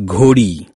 घोड़ी